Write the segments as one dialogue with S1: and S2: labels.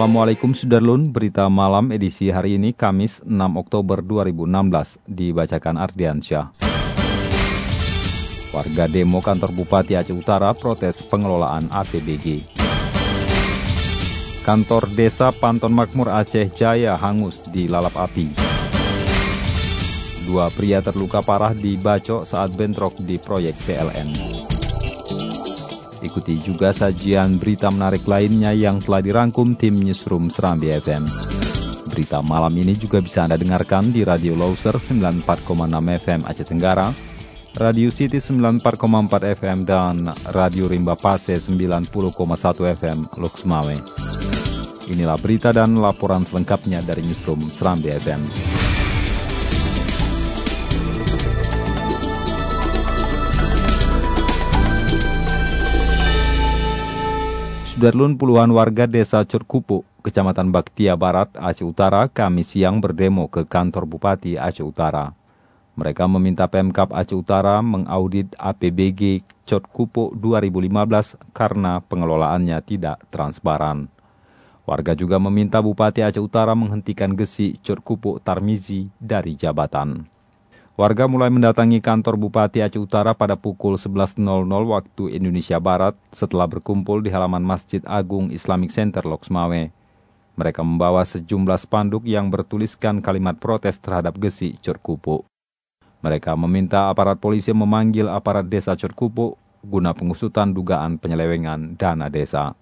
S1: Assalamualaikum Sudarlun, berita malam edisi hari ini Kamis 6 Oktober 2016 dibacakan Ardiansyah. Warga demo kantor Bupati Aceh Utara protes pengelolaan APBG. Kantor Desa Panton Makmur Aceh Jaya hangus di lalap api. Dua pria terluka parah di Bacok saat bentrok di proyek PLN. Ikuti juga sajian berita menarik lainnya yang telah dirangkum tim Newsroom Serambi FM. Berita malam ini juga bisa Anda dengarkan di Radio Loser 94,6 FM Aceh Tenggara, Radio City 94,4 FM, dan Radio Rimba Pase 90,1 FM Luxmawe. Inilah berita dan laporan selengkapnya dari Newsroom Serambi FM. Sudarlun puluhan warga desa Curkupu, Kecamatan Baktia Barat, Aceh Utara, Kamis siang berdemo ke kantor Bupati Aceh Utara. Mereka meminta Pemkap Aceh Utara mengaudit APBG Curkupu 2015 karena pengelolaannya tidak transparan. Warga juga meminta Bupati Aceh Utara menghentikan gesi Curkupu Tarmizi dari jabatan. Warga mulai mendatangi kantor Bupati Aceh Utara pada pukul 11.00 waktu Indonesia Barat setelah berkumpul di halaman Masjid Agung Islamic Center Loksmawe. Mereka membawa sejumlah spanduk yang bertuliskan kalimat protes terhadap Gesi Curkupu. Mereka meminta aparat polisi memanggil aparat desa Curkupu guna pengusutan dugaan penyelewengan dana desa.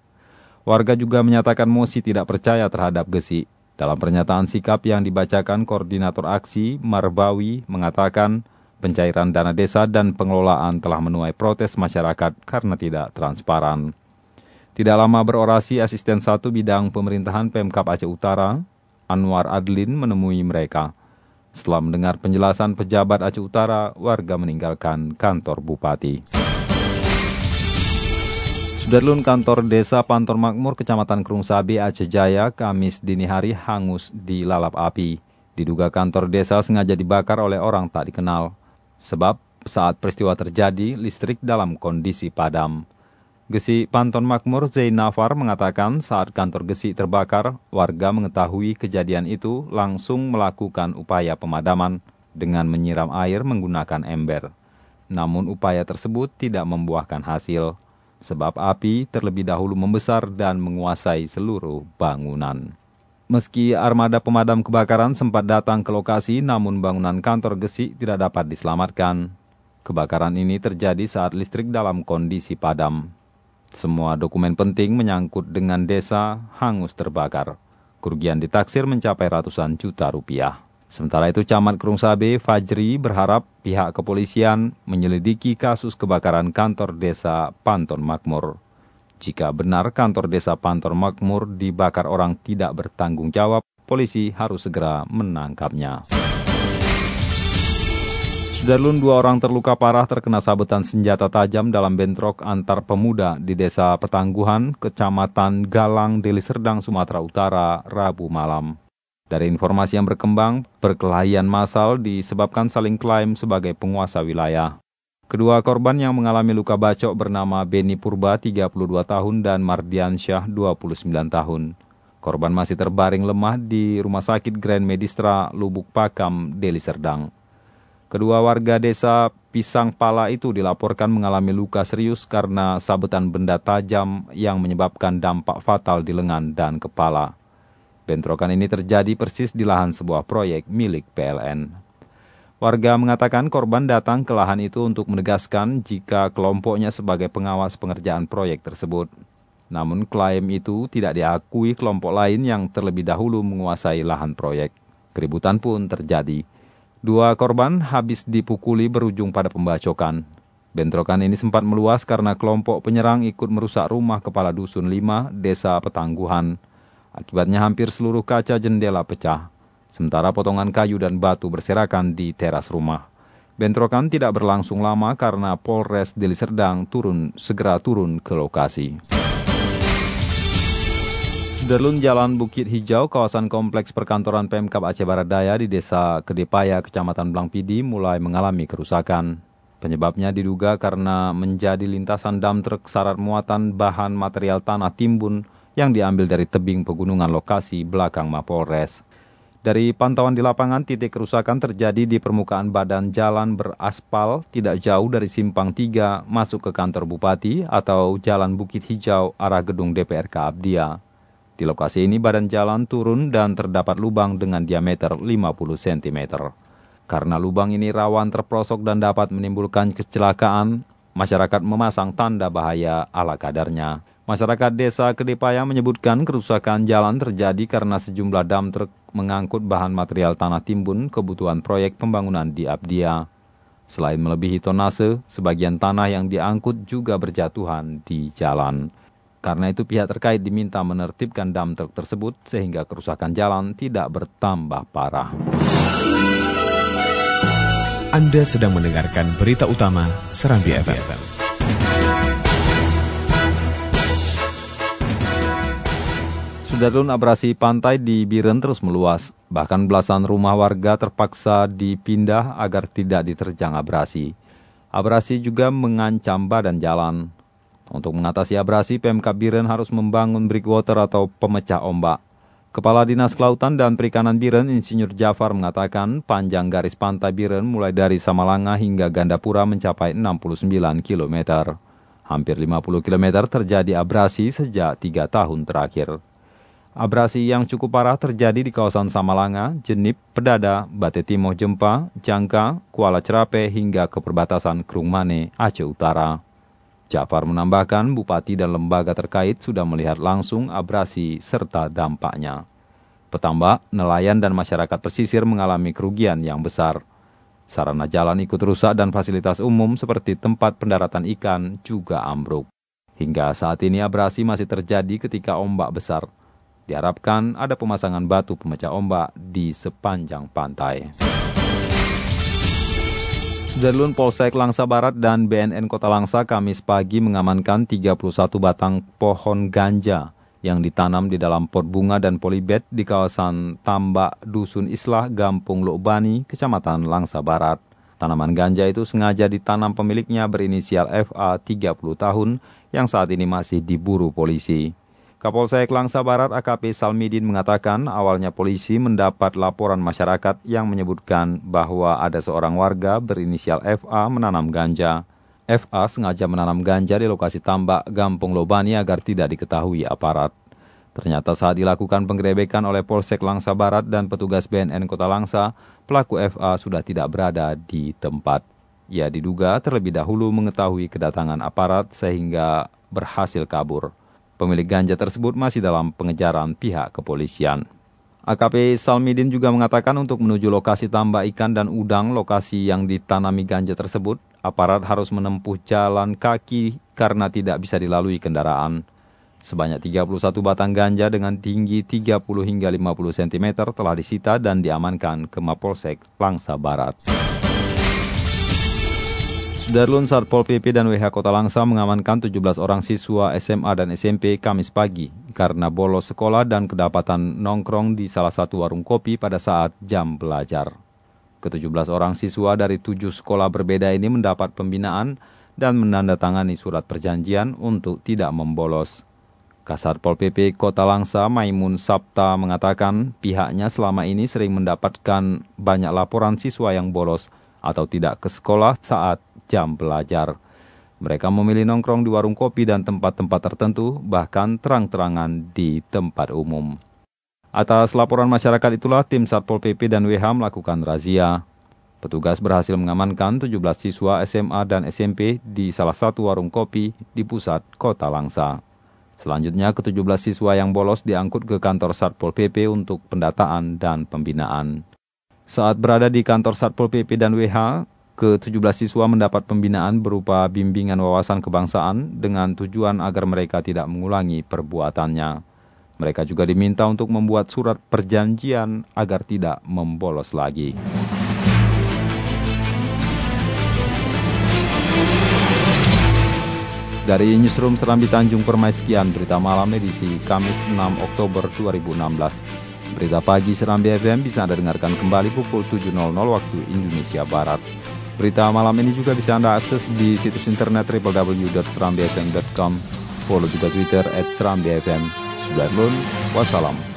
S1: Warga juga menyatakan mosi tidak percaya terhadap Gesi dalam pernyataan sikap yang dibacakan Koordinator Aksi, Marbawi, mengatakan pencairan dana desa dan pengelolaan telah menuai protes masyarakat karena tidak transparan. Tidak lama berorasi, asisten satu bidang pemerintahan Pemkap Aceh Utara, Anwar Adlin menemui mereka. Setelah mendengar penjelasan pejabat Aceh Utara, warga meninggalkan kantor bupati. Sudarlun kantor desa Pantor Makmur, Kecamatan Kerungsabi, Aceh Jaya, Kamis dini hari hangus di lalap api. Diduga kantor desa sengaja dibakar oleh orang tak dikenal. Sebab saat peristiwa terjadi, listrik dalam kondisi padam. Gesi Panton Makmur Zainafar mengatakan saat kantor gesi terbakar, warga mengetahui kejadian itu langsung melakukan upaya pemadaman dengan menyiram air menggunakan ember. Namun upaya tersebut tidak membuahkan hasil sebab api terlebih dahulu membesar dan menguasai seluruh bangunan. Meski armada pemadam kebakaran sempat datang ke lokasi, namun bangunan kantor gesi tidak dapat diselamatkan. Kebakaran ini terjadi saat listrik dalam kondisi padam. Semua dokumen penting menyangkut dengan desa hangus terbakar. Kerugian ditaksir mencapai ratusan juta rupiah. Sementara itu, Camat Krungsabe Fajri berharap pihak kepolisian menyelidiki kasus kebakaran kantor desa Panton Makmur. Jika benar kantor desa Panton Makmur dibakar orang tidak bertanggung jawab, polisi harus segera menangkapnya. Sudarlun dua orang terluka parah terkena sabetan senjata tajam dalam bentrok antar pemuda di desa Petangguhan, kecamatan Galang, Deli Serdang, Sumatera Utara, Rabu malam. Dari informasi yang berkembang, perkelahian massal disebabkan saling klaim sebagai penguasa wilayah. Kedua korban yang mengalami luka bacok bernama Beni Purba 32 tahun dan Mardian Syah 29 tahun. Korban masih terbaring lemah di Rumah Sakit Grand Medistra Lubuk Pakam, Deli Serdang. Kedua warga desa Pisang Pala itu dilaporkan mengalami luka serius karena sabetan benda tajam yang menyebabkan dampak fatal di lengan dan kepala. Bentrokan ini terjadi persis di lahan sebuah proyek milik PLN. Warga mengatakan korban datang ke lahan itu untuk menegaskan jika kelompoknya sebagai pengawas pengerjaan proyek tersebut. Namun klaim itu tidak diakui kelompok lain yang terlebih dahulu menguasai lahan proyek. Keributan pun terjadi. Dua korban habis dipukuli berujung pada pembacokan. Bentrokan ini sempat meluas karena kelompok penyerang ikut merusak rumah kepala dusun 5 desa Petangguhan. Akibatnya hampir seluruh kaca jendela pecah, sementara potongan kayu dan batu berserakan di teras rumah. Bentrokan tidak berlangsung lama karena Polres Deli Serdang turun segera turun ke lokasi. Sudarlun Jalan Bukit Hijau, kawasan kompleks perkantoran Pemkap Aceh Barat Daya di Desa Kedepaya, Kecamatan Blangpidi mulai mengalami kerusakan. Penyebabnya diduga karena menjadi lintasan dam truk syarat muatan bahan material tanah timbun yang diambil dari tebing pegunungan lokasi belakang Mapolres. Dari pantauan di lapangan, titik kerusakan terjadi di permukaan badan jalan beraspal tidak jauh dari Simpang 3 masuk ke kantor Bupati atau Jalan Bukit Hijau arah gedung DPRK Abdia. Di lokasi ini badan jalan turun dan terdapat lubang dengan diameter 50 cm. Karena lubang ini rawan terprosok dan dapat menimbulkan kecelakaan, masyarakat memasang tanda bahaya ala kadarnya. Masyarakat desa Kedepaya menyebutkan kerusakan jalan terjadi karena sejumlah dam truk mengangkut bahan material tanah timbun kebutuhan proyek pembangunan di Abdia. Selain melebihi tonase, sebagian tanah yang diangkut juga berjatuhan di jalan. Karena itu pihak terkait diminta menertibkan dam truk tersebut sehingga kerusakan jalan tidak bertambah parah.
S2: Anda sedang mendengarkan berita utama Serambi FM.
S1: Sudarlun abrasi pantai di Biren terus meluas. Bahkan belasan rumah warga terpaksa dipindah agar tidak diterjang abrasi. Abrasi juga mengancam badan jalan. Untuk mengatasi abrasi, PMK Biren harus membangun breakwater atau pemecah ombak. Kepala Dinas Kelautan dan Perikanan Biren, Insinyur Jafar mengatakan panjang garis pantai Biren mulai dari Samalanga hingga Gandapura mencapai 69 km. Hampir 50 km terjadi abrasi sejak tiga tahun terakhir. Abrasi yang cukup parah terjadi di kawasan Samalanga, Jenip, Pedada, Bate Timoh Jempa, Jangka, Kuala Cerape hingga ke perbatasan Krungmane, Aceh Utara. Jafar menambahkan bupati dan lembaga terkait sudah melihat langsung abrasi serta dampaknya. Petambak, nelayan dan masyarakat pesisir mengalami kerugian yang besar. Sarana jalan ikut rusak dan fasilitas umum seperti tempat pendaratan ikan juga ambruk. Hingga saat ini abrasi masih terjadi ketika ombak besar. Diharapkan ada pemasangan batu pemecah ombak di sepanjang pantai. Sudarlun Polsek Langsa Barat dan BNN Kota Langsa Kamis pagi mengamankan 31 batang pohon ganja yang ditanam di dalam pot bunga dan polybed di kawasan Tambak Dusun Islah, Gampung Lokbani, Kecamatan Langsa Barat. Tanaman ganja itu sengaja ditanam pemiliknya berinisial FA 30 tahun yang saat ini masih diburu polisi. Kapolsek Langsa Barat AKP Salmidin mengatakan awalnya polisi mendapat laporan masyarakat yang menyebutkan bahwa ada seorang warga berinisial FA menanam ganja. FA sengaja menanam ganja di lokasi tambak Gampung Lobani agar tidak diketahui aparat. Ternyata saat dilakukan penggerebekan oleh Polsek Langsa Barat dan petugas BNN Kota Langsa, pelaku FA sudah tidak berada di tempat. Ia diduga terlebih dahulu mengetahui kedatangan aparat sehingga berhasil kabur. Pemilik ganja tersebut masih dalam pengejaran pihak kepolisian. AKP Salmidin juga mengatakan untuk menuju lokasi tambak ikan dan udang lokasi yang ditanami ganja tersebut, aparat harus menempuh jalan kaki karena tidak bisa dilalui kendaraan. Sebanyak 31 batang ganja dengan tinggi 30 hingga 50 cm telah disita dan diamankan ke Mapolsek Langsa Barat. Darlun Satpol PP dan WH Kota Langsa mengamankan 17 orang siswa SMA dan SMP Kamis pagi karena bolos sekolah dan kedapatan nongkrong di salah satu warung kopi pada saat jam belajar. Ke-17 orang siswa dari tujuh sekolah berbeda ini mendapat pembinaan dan menandatangani surat perjanjian untuk tidak membolos. Kasar Pol PP Kota Langsa Maimun Sabta mengatakan pihaknya selama ini sering mendapatkan banyak laporan siswa yang bolos atau tidak ke sekolah saat jam belajar. Mereka memilih nongkrong di warung kopi dan tempat-tempat tertentu, bahkan terang-terangan di tempat umum. Atas laporan masyarakat itulah tim Satpol PP dan WH melakukan razia. Petugas berhasil mengamankan 17 siswa SMA dan SMP di salah satu warung kopi di pusat kota Langsa. Selanjutnya, ke-17 siswa yang bolos diangkut ke kantor Satpol PP untuk pendataan dan pembinaan. Saat berada di kantor Satpol PP dan WH, ke-17 siswa mendapat pembinaan berupa bimbingan wawasan kebangsaan dengan tujuan agar mereka tidak mengulangi perbuatannya. Mereka juga diminta untuk membuat surat perjanjian agar tidak membolos lagi. Dari Newsroom Serambi Tanjung Permai sekian berita malam edisi Kamis 6 Oktober 2016. Berita pagi Serambi FM bisa Anda dengarkan kembali pukul 7.00 waktu Indonesia Barat. Berita malam ini juga bisa Anda akses di situs internet www.serambifm.com. Follow juga Twitter at Serambi. Sudarlun, wassalam.